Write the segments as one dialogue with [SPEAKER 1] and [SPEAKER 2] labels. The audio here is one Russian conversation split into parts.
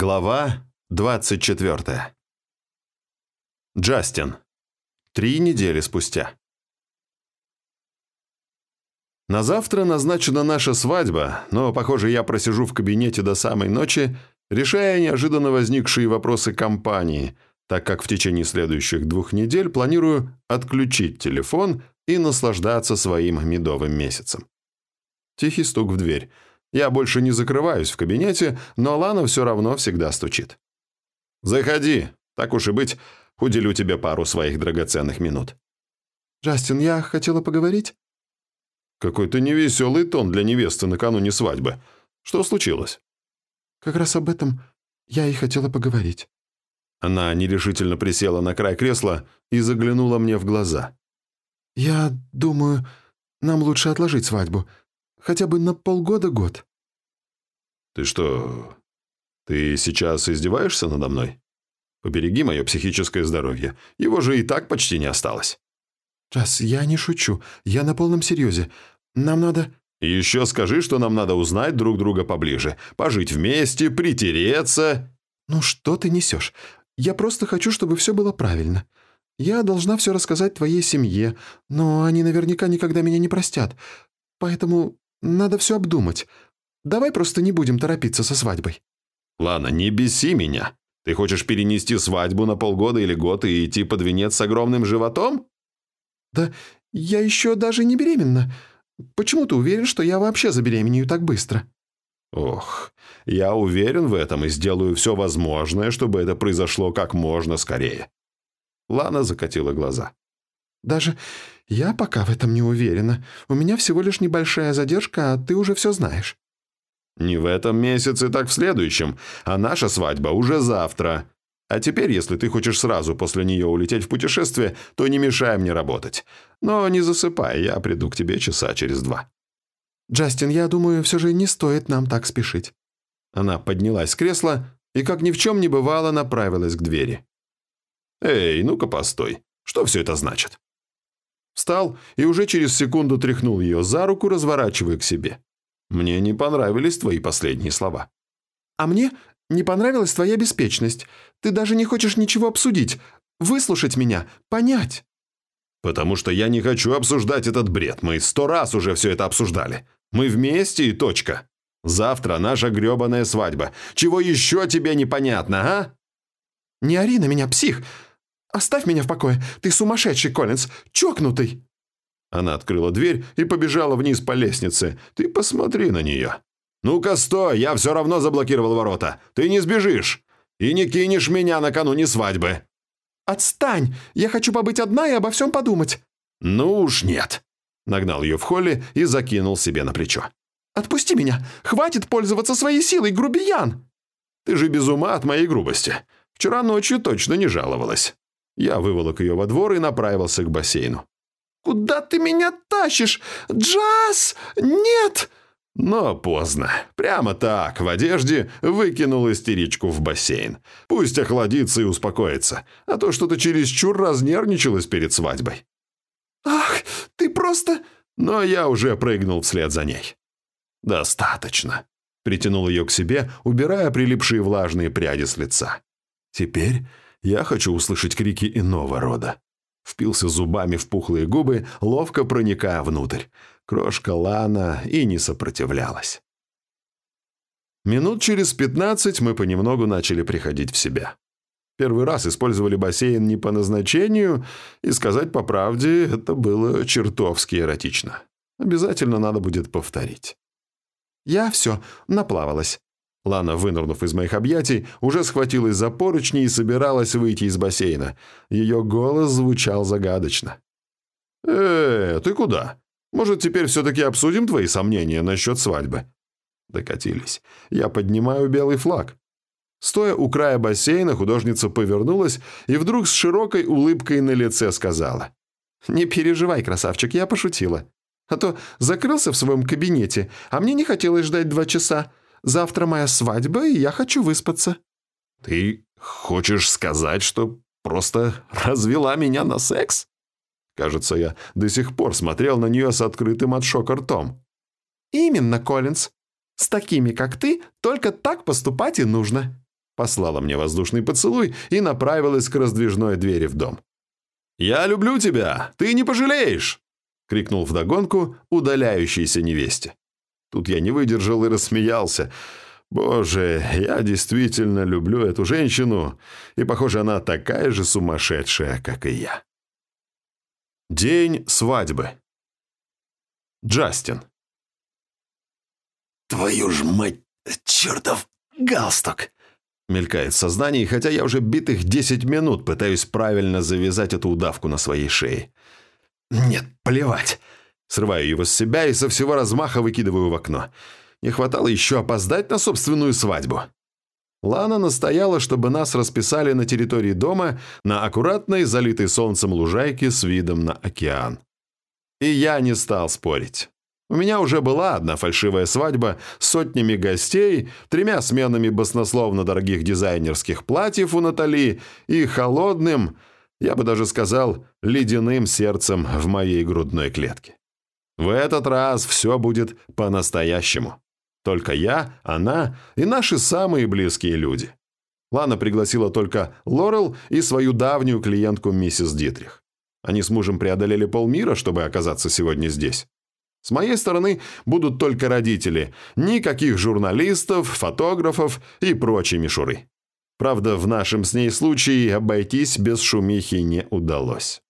[SPEAKER 1] Глава 24. Джастин. Три недели спустя. На завтра назначена наша свадьба, но, похоже, я просижу в кабинете до самой ночи, решая неожиданно возникшие вопросы компании, так как в течение следующих двух недель планирую отключить телефон и наслаждаться своим медовым месяцем. Тихий стук в дверь – я больше не закрываюсь в кабинете, но Лана все равно всегда стучит. «Заходи. Так уж и быть, уделю тебе пару своих драгоценных минут».
[SPEAKER 2] «Джастин, я хотела поговорить?»
[SPEAKER 1] «Какой-то невеселый тон для невесты накануне свадьбы. Что случилось?»
[SPEAKER 2] «Как раз об этом я и хотела поговорить».
[SPEAKER 1] Она нерешительно присела на край кресла и заглянула мне в глаза.
[SPEAKER 2] «Я думаю, нам лучше отложить свадьбу. Хотя бы на полгода-год».
[SPEAKER 1] «Ты что, ты сейчас издеваешься надо мной? Побереги мое психическое здоровье. Его же и так почти не осталось».
[SPEAKER 2] «Джаз, я не шучу. Я на полном серьезе. Нам надо...»
[SPEAKER 1] «Еще скажи, что нам надо узнать друг друга поближе. Пожить вместе, притереться...»
[SPEAKER 2] «Ну что ты несешь? Я просто хочу, чтобы все было правильно. Я должна все рассказать твоей семье, но они наверняка никогда меня не простят. Поэтому надо все обдумать. Давай просто не будем торопиться со свадьбой».
[SPEAKER 1] «Ладно, не беси меня. Ты хочешь перенести свадьбу на полгода или год и идти под венец с огромным животом?»
[SPEAKER 2] «Да я еще даже не беременна. Почему ты уверен, что я вообще забеременею так быстро?»
[SPEAKER 1] «Ох, я уверен в этом и сделаю все возможное, чтобы это произошло как можно скорее». Лана закатила глаза.
[SPEAKER 2] «Даже «Я пока в этом не уверена. У меня всего лишь небольшая задержка, а ты уже все знаешь».
[SPEAKER 1] «Не в этом месяце, так в следующем. А наша свадьба уже завтра. А теперь, если ты хочешь сразу после нее улететь в путешествие, то не мешай мне работать. Но не засыпай, я приду к тебе часа через два».
[SPEAKER 2] «Джастин, я думаю, все же не стоит нам так спешить».
[SPEAKER 1] Она поднялась с кресла и, как ни в чем не бывало, направилась к двери. «Эй, ну-ка постой. Что все это значит?» Встал и уже через секунду тряхнул ее за руку, разворачивая к себе. «Мне не понравились твои последние слова».
[SPEAKER 2] «А мне не понравилась твоя беспечность. Ты даже не хочешь ничего обсудить, выслушать меня, понять».
[SPEAKER 1] «Потому что я не хочу обсуждать этот бред. Мы сто раз уже все это обсуждали. Мы вместе и точка. Завтра наша гребаная свадьба. Чего еще тебе непонятно, а?»
[SPEAKER 2] «Не ори на меня, псих! «Оставь меня в покое! Ты сумасшедший, Коллинз! Чокнутый!»
[SPEAKER 1] Она открыла дверь и побежала вниз по лестнице. «Ты посмотри на нее!» «Ну-ка, стой! Я все равно заблокировал ворота! Ты не сбежишь! И не кинешь меня накануне свадьбы!»
[SPEAKER 2] «Отстань! Я хочу побыть одна и обо всем подумать!»
[SPEAKER 1] «Ну уж нет!» Нагнал ее в холле и закинул себе на плечо.
[SPEAKER 2] «Отпусти меня! Хватит пользоваться своей силой, грубиян!»
[SPEAKER 1] «Ты же без ума от моей грубости. Вчера ночью точно не жаловалась». Я выволок ее во двор и направился к бассейну.
[SPEAKER 2] «Куда ты меня тащишь? Джаз! Нет!»
[SPEAKER 1] Но поздно. Прямо так, в одежде, выкинул истеричку в бассейн. Пусть охладится и успокоится, а то что-то чересчур разнервничалось перед свадьбой.
[SPEAKER 2] «Ах, ты просто...»
[SPEAKER 1] Но я уже прыгнул вслед за ней. «Достаточно», — притянул ее к себе, убирая прилипшие влажные пряди с лица. «Теперь я хочу услышать крики иного рода. Впился зубами в пухлые губы, ловко проникая внутрь. Крошка Лана и не сопротивлялась. Минут через пятнадцать мы понемногу начали приходить в себя. Первый раз использовали бассейн не по назначению, и, сказать по правде, это было чертовски эротично. Обязательно надо будет повторить.
[SPEAKER 2] «Я все, наплавалась»,
[SPEAKER 1] Лана, вынырнув из моих объятий, уже схватилась за поручни и собиралась выйти из бассейна. Ее голос звучал загадочно. «Э, ты куда? Может, теперь все-таки обсудим твои сомнения насчет свадьбы?» Докатились. Я поднимаю белый флаг. Стоя у края бассейна, художница повернулась и вдруг с широкой улыбкой на лице сказала.
[SPEAKER 2] «Не переживай, красавчик, я пошутила. А то закрылся в своем кабинете, а мне не хотелось ждать два часа. Завтра моя свадьба, и я хочу выспаться».
[SPEAKER 1] «Ты хочешь сказать, что просто развела меня на секс?» Кажется, я до сих пор смотрел на нее с открытым от шока ртом.
[SPEAKER 2] «Именно, Коллинз. С такими, как ты, только так поступать и нужно».
[SPEAKER 1] послала мне воздушный поцелуй и направилась к раздвижной двери в дом. «Я люблю тебя! Ты не пожалеешь!» — крикнул вдогонку удаляющейся невесте. Тут я не выдержал и рассмеялся. «Боже, я действительно люблю эту женщину, и, похоже, она такая же сумасшедшая, как и я». День свадьбы. Джастин.
[SPEAKER 3] «Твою ж мать, чертов галстук!»
[SPEAKER 1] Мелькает в сознании, хотя я уже битых десять минут пытаюсь правильно завязать эту удавку на своей шее. Нет, плевать. Срываю его с себя и со всего размаха выкидываю в окно. Не хватало еще опоздать на собственную свадьбу. Лана настояла, чтобы нас расписали на территории дома на аккуратной, залитой солнцем лужайке с видом на океан. И я не стал спорить. У меня уже была одна фальшивая свадьба с сотнями гостей, тремя сменами баснословно дорогих дизайнерских платьев у Натали и холодным, я бы даже сказал, ледяным сердцем в моей грудной клетке. В этот раз все будет по-настоящему. Только я, она и наши самые близкие люди. Лана пригласила только Лорел и свою давнюю клиентку миссис Дитрих. Они с мужем преодолели полмира, чтобы оказаться сегодня здесь. С моей стороны будут только родители, никаких журналистов, фотографов и прочей мишуры. Правда, в нашем с ней случае обойтись без шумихи не удалось.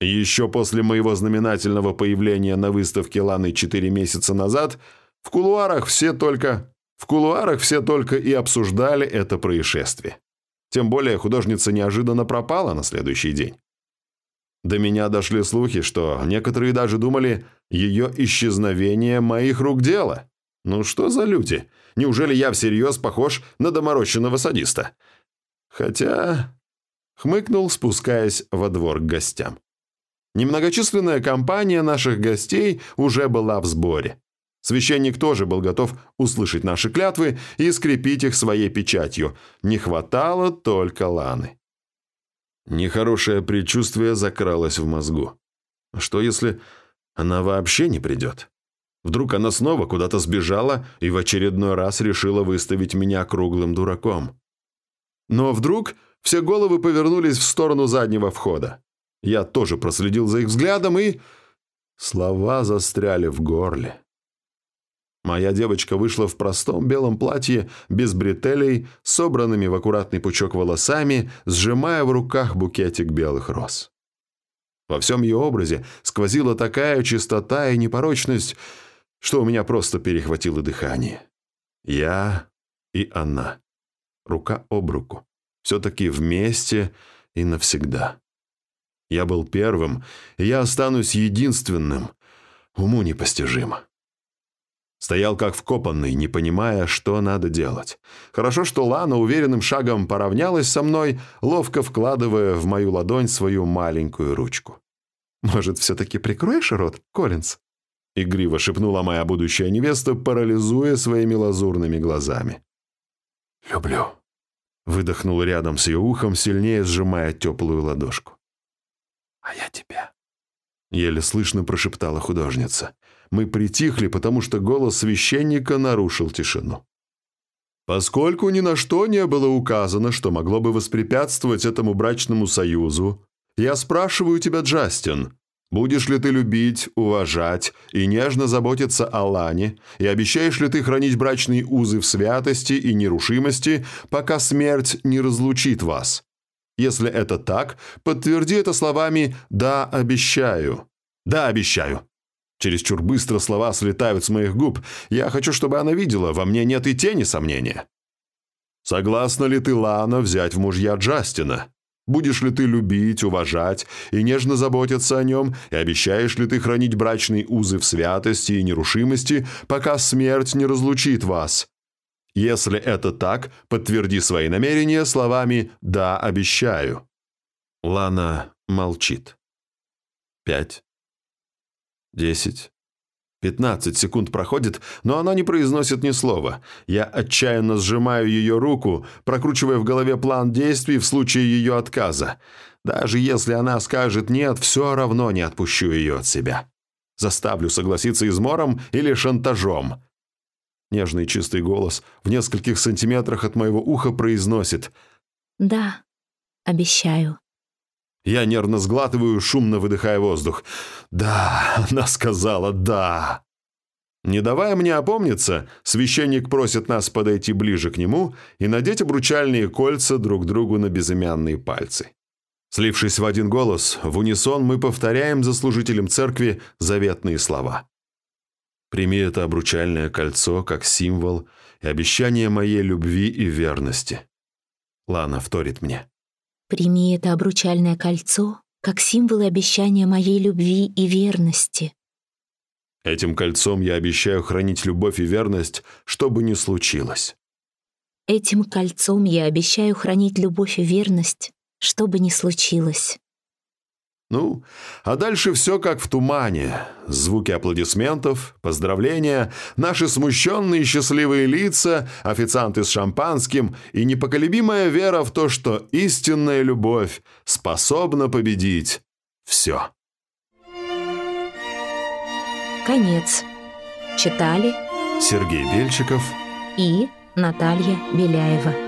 [SPEAKER 1] Еще после моего знаменательного появления на выставке Ланы 4 месяца назад в кулуарах все только... В кулуарах все только и обсуждали это происшествие. Тем более художница неожиданно пропала на следующий день. До меня дошли слухи, что некоторые даже думали, ее исчезновение моих рук дело. Ну что за люди? Неужели я всерьез похож на доморощенного садиста? Хотя... Хмыкнул, спускаясь во двор к гостям. Немногочисленная компания наших гостей уже была в сборе. Священник тоже был готов услышать наши клятвы и скрепить их своей печатью. Не хватало только Ланы. Нехорошее предчувствие закралось в мозгу. Что если она вообще не придет? Вдруг она снова куда-то сбежала и в очередной раз решила выставить меня круглым дураком. Но вдруг все головы повернулись в сторону заднего входа. Я тоже проследил за их взглядом и... Слова застряли в горле. Моя девочка вышла в простом белом платье, без бретелей, собранными в аккуратный пучок волосами, сжимая в руках букетик белых роз. Во всем ее образе сквозила такая чистота и непорочность, что у меня просто перехватило дыхание. Я и она. Рука об руку. Все-таки вместе и навсегда. Я был первым, и я останусь единственным. Уму непостижимо. Стоял как вкопанный, не понимая, что надо делать. Хорошо, что Лана уверенным шагом поравнялась со мной, ловко вкладывая в мою ладонь свою маленькую ручку. «Может, все-таки прикроешь рот, Коллинз?» Игриво шепнула моя будущая невеста, парализуя своими лазурными глазами.
[SPEAKER 3] «Люблю», —
[SPEAKER 1] выдохнул рядом с ее ухом, сильнее сжимая теплую ладошку.
[SPEAKER 3] «А я тебя», —
[SPEAKER 1] еле слышно прошептала художница мы притихли, потому что голос священника нарушил тишину. Поскольку ни на что не было указано, что могло бы воспрепятствовать этому брачному союзу, я спрашиваю тебя, Джастин, будешь ли ты любить, уважать и нежно заботиться о Лане, и обещаешь ли ты хранить брачные узы в святости и нерушимости, пока смерть не разлучит вас? Если это так, подтверди это словами «да, обещаю». «Да, обещаю». Чересчур быстро слова слетают с моих губ. Я хочу, чтобы она видела, во мне нет и тени сомнения. Согласна ли ты, Лана, взять в мужья Джастина? Будешь ли ты любить, уважать и нежно заботиться о нем, и обещаешь ли ты хранить брачные узы в святости и нерушимости, пока смерть не разлучит вас? Если это так, подтверди свои намерения словами «да, обещаю». Лана молчит. Пять, Десять. Пятнадцать секунд проходит, но она не произносит ни слова. Я отчаянно сжимаю ее руку, прокручивая в голове план действий в случае ее отказа. Даже если она скажет «нет», все равно не отпущу ее от себя. Заставлю согласиться измором или шантажом. Нежный чистый голос в нескольких сантиметрах от моего уха произносит
[SPEAKER 4] «Да, обещаю».
[SPEAKER 1] Я нервно сглатываю, шумно выдыхая воздух. «Да», — она сказала «да». Не давая мне опомниться, священник просит нас подойти ближе к нему и надеть обручальные кольца друг другу на безымянные пальцы. Слившись в один голос, в унисон мы повторяем за служителем церкви заветные слова. «Прими это обручальное кольцо как символ и обещание моей любви и верности». Лана вторит мне.
[SPEAKER 4] «Прими это обручальное кольцо как символ и обещание моей любви и верности».
[SPEAKER 1] Этим кольцом я обещаю хранить любовь и верность, что бы ни случилось.
[SPEAKER 4] Этим кольцом я обещаю хранить любовь и верность, что бы ни случилось.
[SPEAKER 1] Ну, а дальше все как в тумане. Звуки аплодисментов, поздравления, наши смущенные счастливые лица, официанты с шампанским и непоколебимая вера в то, что истинная любовь способна победить все.
[SPEAKER 4] Конец. Читали
[SPEAKER 1] Сергей Бельчиков
[SPEAKER 4] и Наталья Беляева.